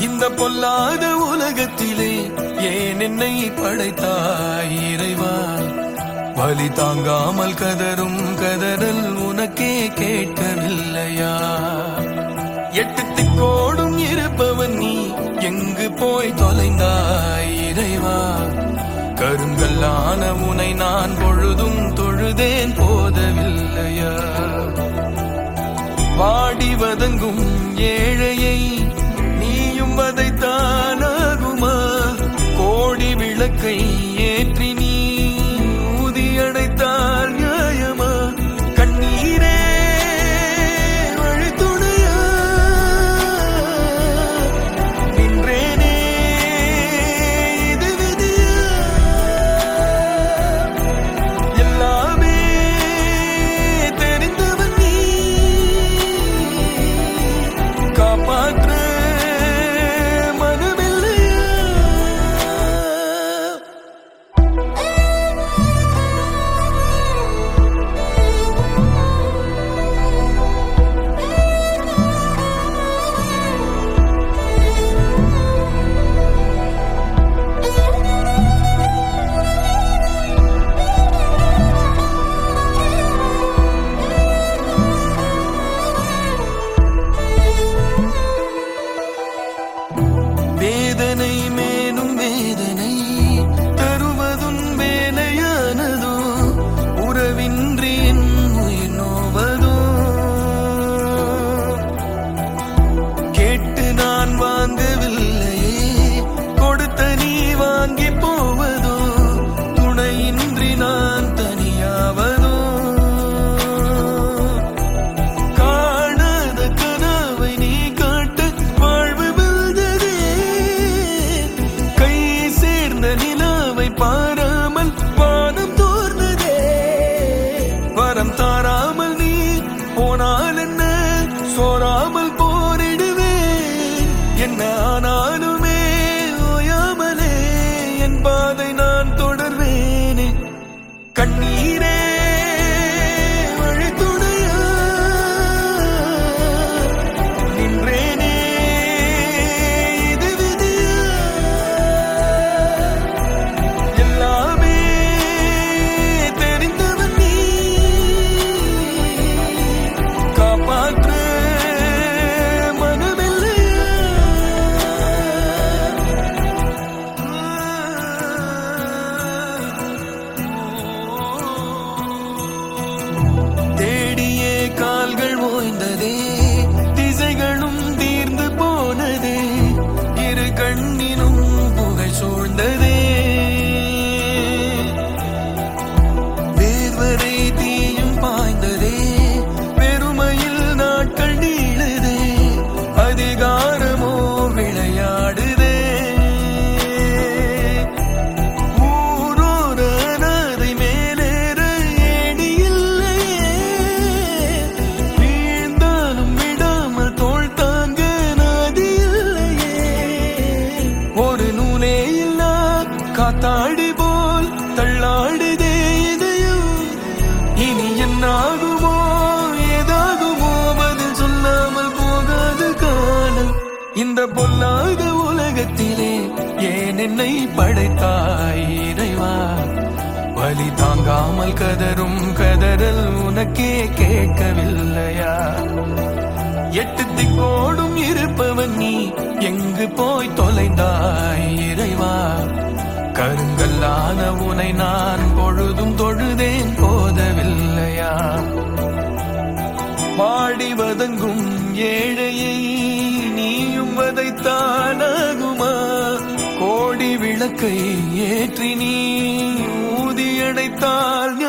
இந்த பொல்லாத உலகத்திலே ஏன் என்னை படைத்தாய் இறைவா? வலி தாங்காமல் கதரும் கதறல் உனக்கே கேட்கவில்லையா? எட்டு திக்கோடும் இருப்பவன் நீ எங்கு போய் தொலைந்தாய் இறைவா? கருங்கல்லான உனை நான் பொழுதும் தொழுதேன் போதவில்லையா? வாடி வதங்கும் ஏழையை நீயும் கண்ணீரே காத்தாடி போல் தள்ளாடுதே இதையும் இனி என்னாகுமோ? ஏதாகுமோ? பதில் சொல்லாமல் போகாத காலம். இந்த பொல்லாத உலகத்திலே ஏன் என்னை படைத்தாய் இறைவா? வலி தாங்காமல் கதரும் கதறல் உனக்கே கேட்கவில்லையா? எட்டு திக்கோடும் இருப்பவன் நீ எங்கு போய் தொலைந்தாய் இறைவா? கருங்கல்லான உனை நான் பொழுதும் தொழுதேன் போதவில்லையா? பாடி வதங்கும் ஏழையை நீயும் வதைத்தானாகுமா? கோடி விளக்கை ஏற்றி நீ ஊதியடைத்தால் அடைத்தால்